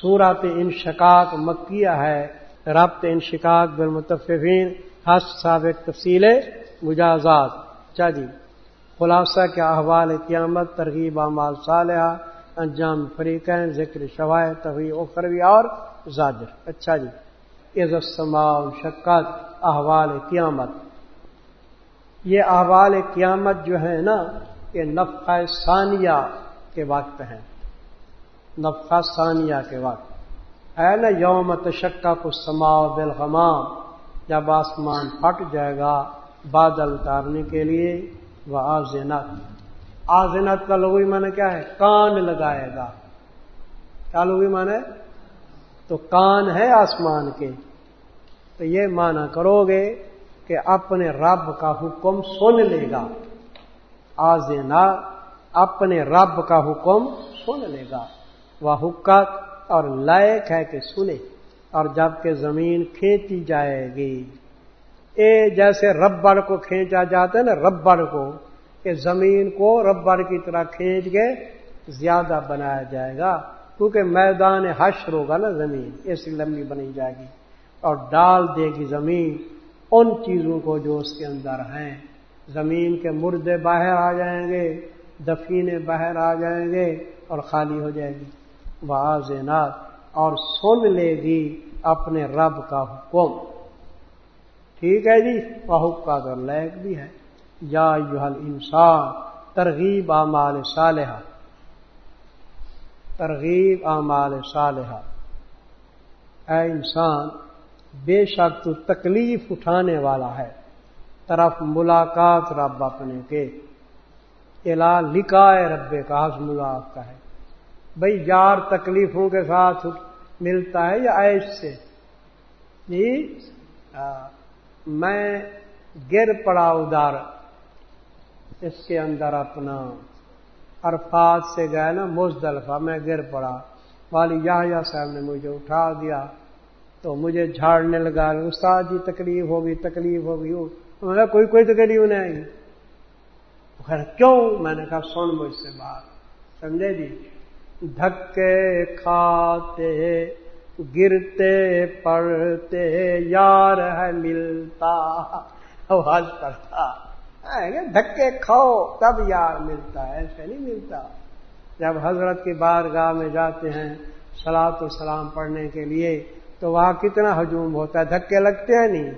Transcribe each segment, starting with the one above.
صورت ان شکاک مکیہ ہے ربط ان شکاک بالمتفین حس سابق تفصیل مجازات۔ چا جی خلاصہ کے احوال قیامت، ترغیب اعمال صالحہ، انجام فریقین ذکر شوائے تفریح اخروی اور زاجر اچھا جی عزت سما شکت احوال قیامت۔ یہ احوال قیامت جو ہے نا، یہ نفع ثانیہ کے وقت ہیں۔ نفع ثانیہ کے وقت۔ ہے نا یوم تشکا کو سما بالغمام، جب آسمان پھٹ جائے گا بادل اتارنے کے لیے وہ آزینت آزینت کا لوگی مانے کیا ہے؟ کان لگائے گا۔ کیا لوگی مانے تو کان ہے آسمان کے۔ تو یہ مانا کرو گے کہ اپنے رب کا حکم سن لے گا۔ آزینا اپنے رب کا حکم سن لے گا۔ وہ حکت اور لائق ہے کہ سنے اور جبکہ زمین کھینچی جائے گی۔ اے جیسے ربڑ کو کھینچا جاتا ہے نا، ربڑ کو کہ زمین کو ربڑ کی طرح کھینچ کے زیادہ بنایا جائے گا۔ کیونکہ میدان حشر ہوگا نا زمین ایسی لمبی بنی جائے گی اور ڈال دے گی زمین ان چیزوں کو جو اس کے اندر ہیں۔ زمین کے مردے باہر آ جائیں گے، دفینے باہر آ جائیں گے اور خالی ہو جائے گی۔ وہ اور سن لے گی اپنے رب کا حکم۔ ٹھیک ہے جی؟ بہت کا تو لائق بھی ہے۔ یا یوحل انسان ترغیب اعمال صالحہ۔ ترغیب اعمال صالحہ۔ اے انسان، بے شک تو تکلیف اٹھانے والا ہے۔ طرف ملاقات رب اپنے کے۔ الا لکھا ہے رب کا ملاق کا ہے۔ بھائی یار تکلیفوں کے ساتھ ملتا ہے یا ایش سے۔ جی میں گر پڑا ادار اس کے اندر اپنا عرفات سے گئے نا مزدلفہ، میں گر پڑا۔ والی یا صاحب نے مجھے اٹھا دیا، تو مجھے جھاڑنے لگا، استاد جی تکلیف ہوگی تکلیف ہوگی۔ نے کوئی کوئی تکلیف نہیں آئی۔ کیوں؟ میں نے کہا، سن مجھ سے بات، سمجھے جی؟ دھکے کھاتے، گرتے پڑتے یار ہے، ملتا۔ آواز پڑتا دھکے کھاؤ، تب یار ملتا ہے ایسے نہیں ملتا۔ جب حضرت کی بارگاہ میں جاتے ہیں سلاد و سلام پڑھنے کے لیے، تو وہاں کتنا ہجوم ہوتا ہے دھکے لگتے ہیں نہیں؟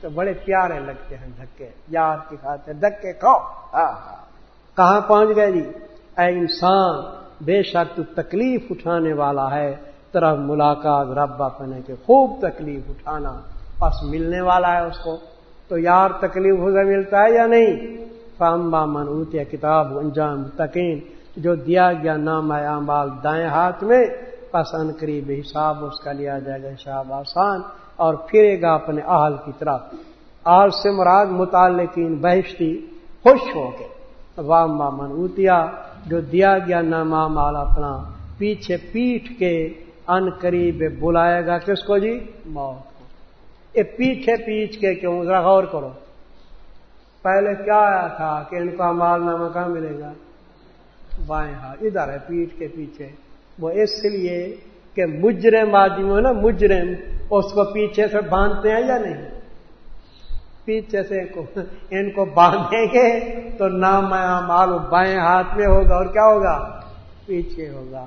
تو بڑے پیارے لگتے ہیں دھکے یار کی کھاتے دھکے کھاؤ۔ ہاں ہاں کہاں پہنچ گئے جی؟ اے انسان بے شک تو تکلیف اٹھانے والا ہے۔ طرف ملاقات رب اپنے کے خوب تکلیف اٹھانا بس ملنے والا ہے اس کو۔ تو یار تکلیف اسے ملتا ہے یا نہیں؟ فامبا من اوتیا کتاب انجام تکین جو دیا گیا نام ہے امبال دائیں ہاتھ میں پسند قریب حساب اس کا لیا جائے گا حساب آسان اور پھرے گا اپنے آل کی طرف۔ آل سے مراد متعلقین بہشتی، خوش ہو کے۔ وام من اوتیا جو دیا گیا ناما مال اپنا، پیچھے پیٹھ کے ان قریب بلائے گا، کس کو جی؟ موت کو۔ یہ پیچھے پیچھ کے کیوں؟ ذرا غور کرو۔ پہلے کیا آیا تھا کہ ان کا مال نامہ کہاں ملے گا؟ بائیں ہاتھ۔ ادھر ہے پیٹھ کے پیچھے۔ وہ اس لیے کہ مجرم آدمی ہو نا، مجرم، اس کو پیچھے سے باندھتے ہیں یا نہیں؟ پیچھے سے ان کو باندھیں گے تو نام مال بائیں ہاتھ میں ہوگا اور کیا ہوگا؟ پیچھے ہوگا۔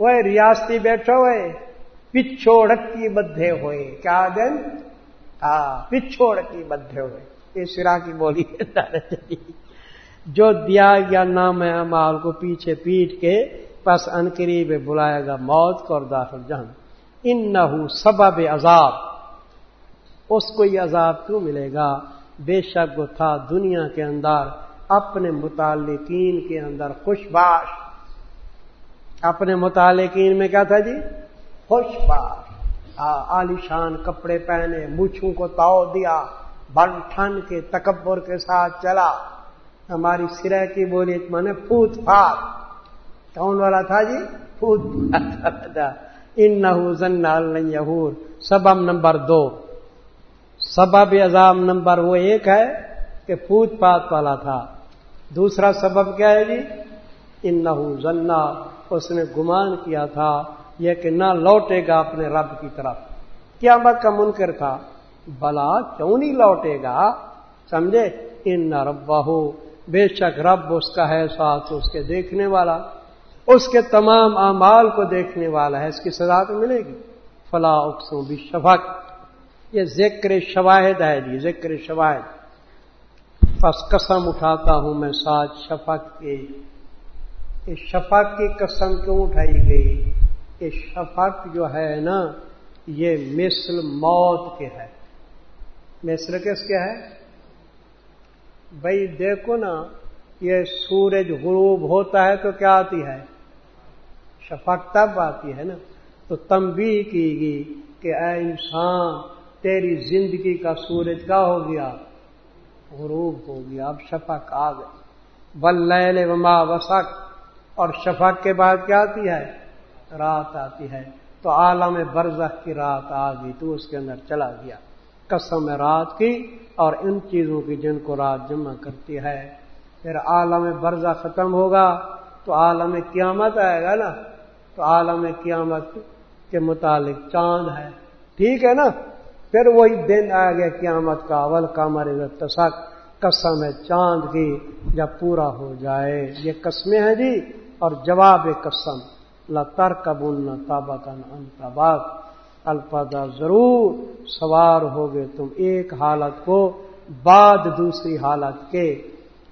وہ ریاستی بیٹھے ہوئے پچھوڑ کی بدھے ہوئے۔ کیا دن؟ ہاں پچھوڑ کی بدھے ہوئے۔ یہ سرا کی بولی جو دیا گیا نام امال کو پیچھے پیٹ کے پس انقریب بلائے گا موت کو اور داخل جہن ان نہ سبب عذاب۔ اس کو یہ عذاب کیوں ملے گا؟ بے شک وہ تھا دنیا کے اندر، اپنے متعلقین کے اندر خوش باش۔ اپنے متعلقین میں کیا تھا جی؟ خوش باش۔ عالیشان کپڑے پہنے، مچھوں کو تاؤ دیا بن ٹھن کے تکبر کے ساتھ چلا۔ ہماری سرح کی بولی میں نے پھوت پھاٹ کون والا تھا جی؟ ان نہ سبب نمبر دو۔ سبب اعظام نمبر وہ ایک ہے کہ پوت پات والا تھا۔ دوسرا سبب کیا ہے جی؟ ان نہ اس نے گمان کیا تھا، یہ کہ نہ لوٹے گا اپنے رب کی طرف۔ قیامت کا منکر تھا۔ بلا کیوں نہیں لوٹے گا؟ سمجھے؟ ان نہ ربا ہو بے شک رب اس کا ہے ساتھ اس کے دیکھنے والا۔ اس کے تمام اعمال کو دیکھنے والا ہے، اس کی سزا تو ملے گی۔ فلا اقسوں بھی شفق یہ ذکر شواہد ہے جی ذکر شواہد۔ بس قسم اٹھاتا ہوں میں ساتھ شفق کے شفق کی قسم کیوں اٹھائی گئی؟ یہ شفق جو ہے نا، یہ مثل موت کے ہے۔ مثل کس کے ہے؟ بھائی دیکھو نا، یہ سورج غروب ہوتا ہے تو کیا آتی ہے؟ شفق تب آتی ہے نا۔ تو تمبی کی گئی کہ اے انسان تیری زندگی کا سورج کا ہو گیا، غروب ہو گیا، اب شفق آ گئے بل وما وسک اور شفق کے بعد کیا آتی ہے؟ رات آتی ہے۔ تو عالم برزخ کی رات آ گئی، تو اس کے اندر چلا گیا۔ قسم رات کی اور ان چیزوں کی جن کو رات جمع کرتی ہے۔ پھر عالم برزہ ختم ہوگا، تو عالم قیامت آئے گا نا۔ تو عالم قیامت کے متعلق چاند ہے۔ ٹھیک ہے نا؟ پھر وہی دن آ گیا قیامت کا، اول کا تسک قسم ہے چاند کی جب پورا ہو جائے۔ یہ قسمیں ہیں جی اور جواب قسم لر کبن تابتن انتباق الفاظ ضرور سوار ہوگے تم ایک حالت کو بعد دوسری حالت کے۔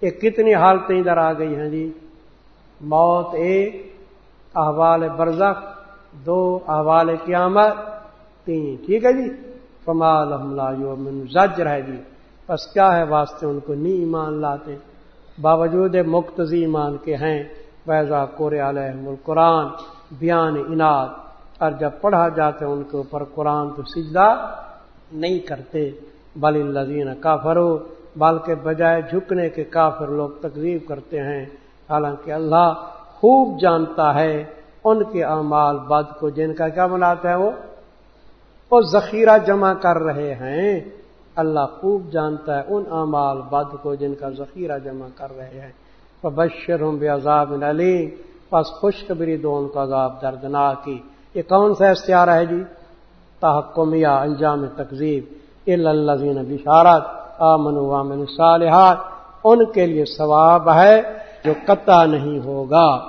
یہ کتنی حالتیں ادھر آ گئی ہیں جی؟ موت ایک، احوال برزخ، دو، احوال قیامت، تین۔ ٹھیک ہے جی؟ کمال حملہ من زجر ہے جی۔ بس کیا ہے واسطے ان کو نی ایمان لاتے؟ باوجود مقتضی ایمان کے ہیں۔ ویزا کور علیہ القرآن بیان انعد اور جب پڑھا جاتا ہے ان کے اوپر قرآن تو سجدہ نہیں کرتے۔ بل الزین کافرو بلکہ بجائے جھکنے کے کافر لوگ تقریب کرتے ہیں۔ حالانکہ اللہ خوب جانتا ہے ان کے اعمال بد کو۔ جن کا کیا بناتا ہے وہ؟ وہ ذخیرہ جمع کر رہے ہیں۔ اللہ خوب جانتا ہے ان اعمال بد کو جن کا ذخیرہ جمع کر رہے ہیں۔ بشر ہوں بے عذاب علی بس خوشخبری دو ان کو عذاب دردناک کی یہ کون سا اختیار ہے جی؟ تحکم یا انجام تقزیب الزین بشارت۔ آمن وامن صالحات ان کے لیے ثواب ہے جو قطع نہیں ہوگا۔